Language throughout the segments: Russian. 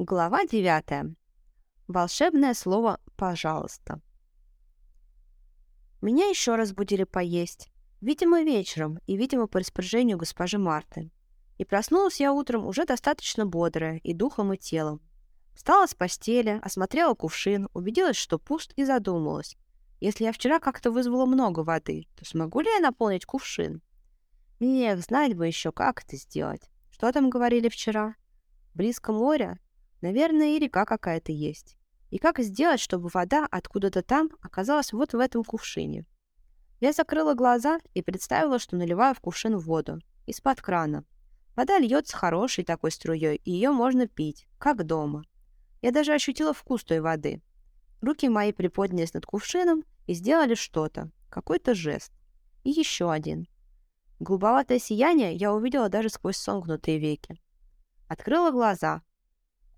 Глава 9. Волшебное слово «пожалуйста». Меня еще раз будили поесть. Видимо, вечером и, видимо, по распоряжению госпожи Марты. И проснулась я утром уже достаточно бодрая и духом, и телом. Встала с постели, осмотрела кувшин, убедилась, что пуст, и задумалась. Если я вчера как-то вызвала много воды, то смогу ли я наполнить кувшин? Эх, знать бы еще, как это сделать. Что там говорили вчера? Близко моря? Наверное, и река какая-то есть. И как сделать, чтобы вода откуда-то там оказалась вот в этом кувшине? Я закрыла глаза и представила, что наливаю в кувшин воду из-под крана. Вода льется хорошей такой струей, и ее можно пить, как дома. Я даже ощутила вкус той воды. Руки мои приподнялись над кувшином и сделали что-то, какой-то жест. И еще один. Глубоватое сияние я увидела даже сквозь сомкнутые веки. Открыла глаза,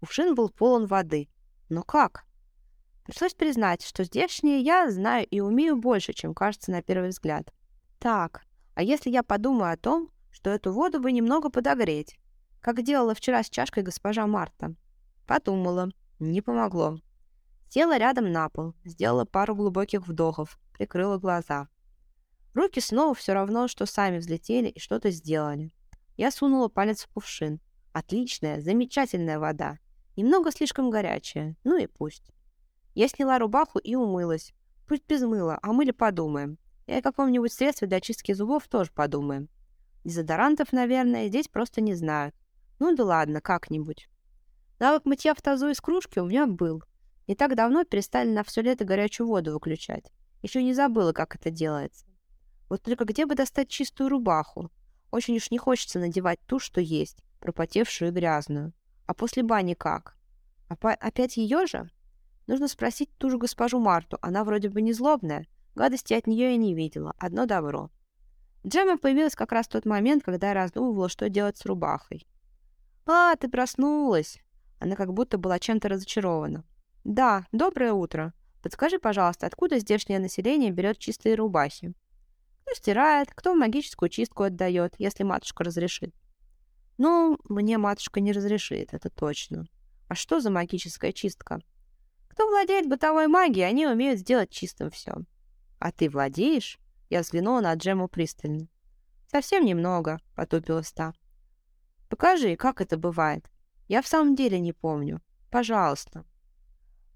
Кувшин был полон воды. Но как? Пришлось признать, что здешнее я знаю и умею больше, чем кажется на первый взгляд. Так, а если я подумаю о том, что эту воду бы немного подогреть, как делала вчера с чашкой госпожа Марта? Подумала. Не помогло. Села рядом на пол, сделала пару глубоких вдохов, прикрыла глаза. Руки снова все равно, что сами взлетели и что-то сделали. Я сунула палец в кувшин. Отличная, замечательная вода. Немного слишком горячая, ну и пусть. Я сняла рубаху и умылась. Пусть без мыла, а мыле подумаем. И о каком-нибудь средстве для чистки зубов тоже подумаем. Дезодорантов, наверное, здесь просто не знают. Ну да ладно, как-нибудь. Навык мытья в тазу из кружки у меня был. Не так давно перестали на все лето горячую воду выключать. Еще не забыла, как это делается. Вот только где бы достать чистую рубаху? Очень уж не хочется надевать ту, что есть, пропотевшую и грязную. А после бани как? Опять ее же? Нужно спросить ту же госпожу Марту. Она вроде бы не злобная. Гадости от нее я не видела. Одно добро. Джемма появилась как раз в тот момент, когда я раздумывала, что делать с рубахой. «А, ты проснулась!» Она как будто была чем-то разочарована. «Да, доброе утро. Подскажи, пожалуйста, откуда здешнее население берет чистые рубахи? Кто стирает, кто в магическую чистку отдает, если матушка разрешит?» Ну, мне матушка не разрешит, это точно. А что за магическая чистка? Кто владеет бытовой магией, они умеют сделать чистым все. А ты владеешь? Я взглянула на Джему пристально. Совсем немного, потупилась та. Покажи, как это бывает. Я в самом деле не помню. Пожалуйста.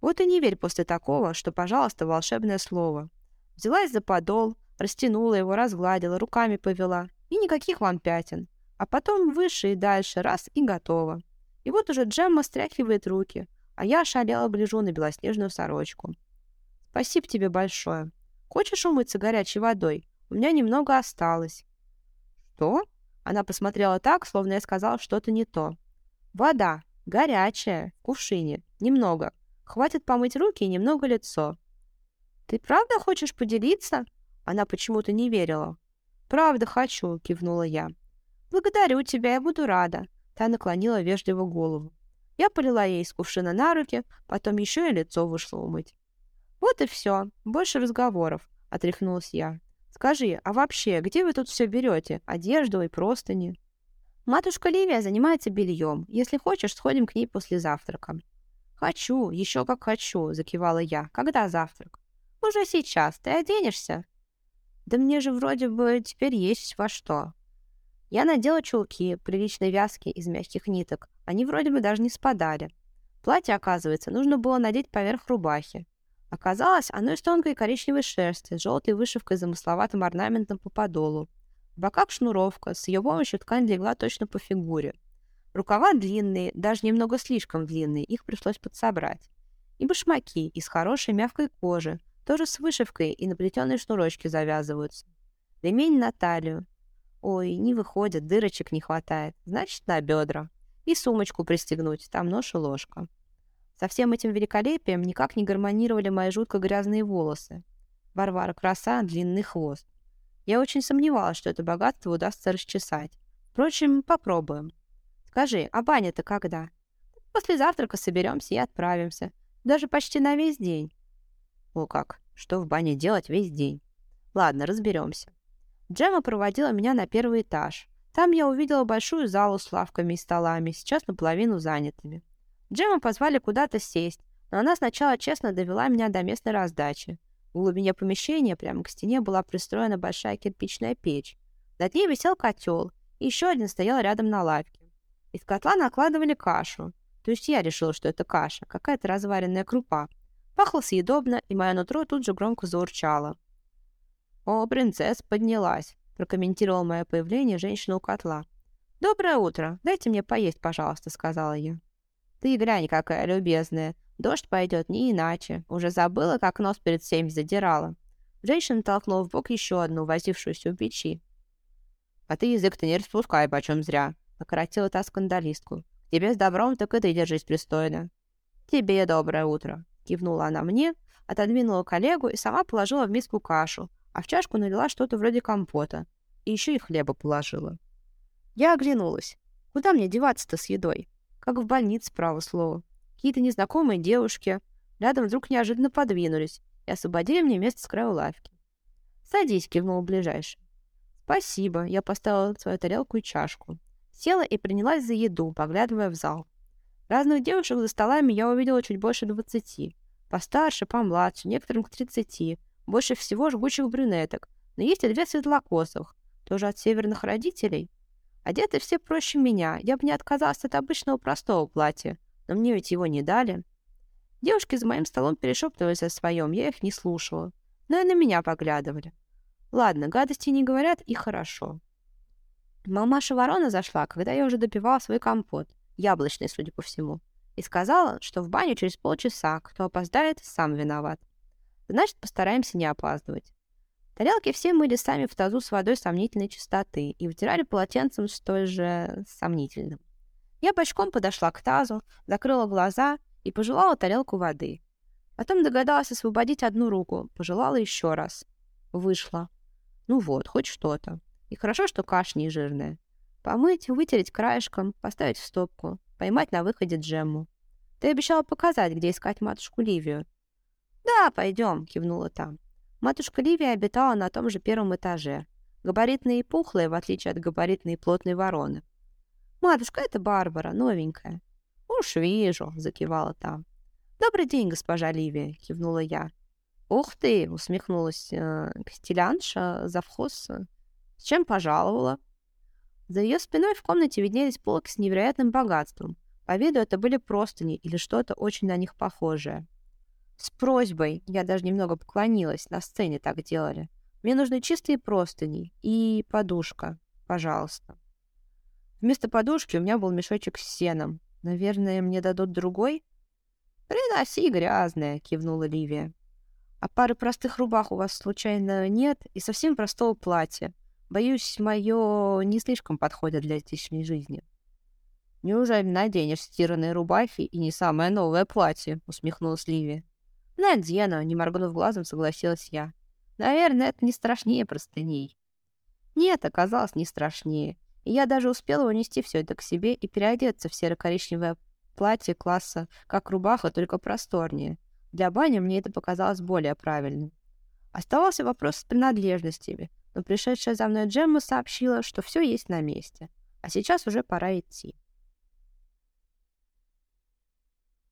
Вот и не верь после такого, что «пожалуйста» — волшебное слово. Взялась за подол, растянула его, разгладила, руками повела. И никаких вам пятен. А потом выше и дальше, раз и готово. И вот уже Джемма стряхивает руки, а я ошалела гляжу на белоснежную сорочку. Спасибо тебе большое. Хочешь умыться горячей водой? У меня немного осталось. Что? Она посмотрела так, словно я сказала что-то не то. Вода. Горячая. В кувшине. Немного. Хватит помыть руки и немного лицо. Ты правда хочешь поделиться? Она почему-то не верила. Правда хочу, кивнула я. «Благодарю тебя, я буду рада». Та наклонила вежливо голову. Я полила ей из кувшина на руки, потом еще и лицо вышло умыть. «Вот и все. Больше разговоров», — отряхнулась я. «Скажи, а вообще, где вы тут все берете? Одежду и простыни?» «Матушка Ливия занимается бельем. Если хочешь, сходим к ней после завтрака». «Хочу, еще как хочу», — закивала я. «Когда завтрак?» «Уже сейчас. Ты оденешься?» «Да мне же вроде бы теперь есть во что». Я надела чулки, приличной вязки из мягких ниток. Они вроде бы даже не спадали. Платье, оказывается, нужно было надеть поверх рубахи. Оказалось, оно из тонкой коричневой шерсти с желтой вышивкой замысловатым орнаментом по подолу. В боках шнуровка, с ее помощью ткань легла точно по фигуре. Рукава длинные, даже немного слишком длинные, их пришлось подсобрать. И башмаки из хорошей мягкой кожи, тоже с вышивкой и на плетеные шнурочки завязываются. Ремень на талию, Ой, не выходит, дырочек не хватает. Значит, на бедра. И сумочку пристегнуть, там нож и ложка. Со всем этим великолепием никак не гармонировали мои жутко грязные волосы. Варвара краса, длинный хвост. Я очень сомневалась, что это богатство удастся расчесать. Впрочем, попробуем. Скажи, а баня-то когда? После завтрака соберемся и отправимся. Даже почти на весь день. О как, что в бане делать весь день? Ладно, разберемся. Джема проводила меня на первый этаж. Там я увидела большую залу с лавками и столами, сейчас наполовину занятыми. Джема позвали куда-то сесть, но она сначала честно довела меня до местной раздачи. В глубине помещения прямо к стене была пристроена большая кирпичная печь. Над ней висел котел, и еще один стоял рядом на лавке. Из котла накладывали кашу. То есть я решила, что это каша, какая-то разваренная крупа. Пахло съедобно, и мое нутро тут же громко заурчало. «О, принцесса поднялась», — прокомментировала мое появление женщина у котла. «Доброе утро. Дайте мне поесть, пожалуйста», — сказала я. «Ты глянь, какая любезная. Дождь пойдет не иначе. Уже забыла, как нос перед всеми задирала». Женщина толкнула в бок еще одну, возившуюся у печи. «А ты язык-то не распускай, почем зря», — окоротила та скандалистку. «Тебе с добром, так и ты держись пристойно». «Тебе доброе утро», — кивнула она мне, отодвинула коллегу и сама положила в миску кашу, а в чашку налила что-то вроде компота. И еще и хлеба положила. Я оглянулась. Куда мне деваться-то с едой? Как в больнице, право слово. Какие-то незнакомые девушки рядом вдруг неожиданно подвинулись и освободили мне место с краю лавки. «Садись», — кивнул ближайший. «Спасибо», — я поставила свою тарелку и чашку. Села и принялась за еду, поглядывая в зал. Разных девушек за столами я увидела чуть больше двадцати. Постарше, помладше, некоторым к тридцати, больше всего жгучих брюнеток, но есть и две светлокосых, тоже от северных родителей. Одеты все проще меня, я бы не отказалась от обычного простого платья, но мне ведь его не дали. Девушки за моим столом перешептывались о своем, я их не слушала, но и на меня поглядывали. Ладно, гадости не говорят, и хорошо. Мамаша Ворона зашла, когда я уже допивала свой компот, яблочный, судя по всему, и сказала, что в баню через полчаса, кто опоздает, сам виноват. Значит, постараемся не опаздывать. Тарелки все мыли сами в тазу с водой сомнительной чистоты и вытирали полотенцем столь же сомнительным. Я бочком подошла к тазу, закрыла глаза и пожелала тарелку воды. Потом догадалась освободить одну руку, пожелала еще раз. Вышла. Ну вот, хоть что-то. И хорошо, что каша не жирная. Помыть, вытереть краешком, поставить в стопку, поймать на выходе джемму. Ты обещала показать, где искать матушку Ливию. «Да, пойдем», — кивнула там. Матушка Ливия обитала на том же первом этаже. Габаритные и пухлые, в отличие от габаритной и плотной вороны. «Матушка, это Барбара, новенькая». «Уж вижу», — закивала там. «Добрый день, госпожа Ливия», — кивнула я. «Ух ты!» — усмехнулась э, Костелянша, завхоз. «С чем пожаловала?» За ее спиной в комнате виднелись полки с невероятным богатством. По виду это были простыни или что-то очень на них похожее. С просьбой, я даже немного поклонилась, на сцене так делали. Мне нужны чистые простыни и подушка, пожалуйста. Вместо подушки у меня был мешочек с сеном. Наверное, мне дадут другой? «Приноси грязное», — кивнула Ливия. «А пары простых рубах у вас, случайно, нет? И совсем простого платья. Боюсь, мое не слишком подходит для здешней жизни». «Неужели наденешь стиранные рубахи и не самое новое платье?» — усмехнулась Ливия. «Надену», — не моргнув глазом, согласилась я. «Наверное, это не страшнее простыней». Нет, оказалось не страшнее. И я даже успела унести все это к себе и переодеться в серо-коричневое платье класса, как рубаха, только просторнее. Для бани мне это показалось более правильным. Оставался вопрос с принадлежностями, но пришедшая за мной Джемма сообщила, что все есть на месте. А сейчас уже пора идти.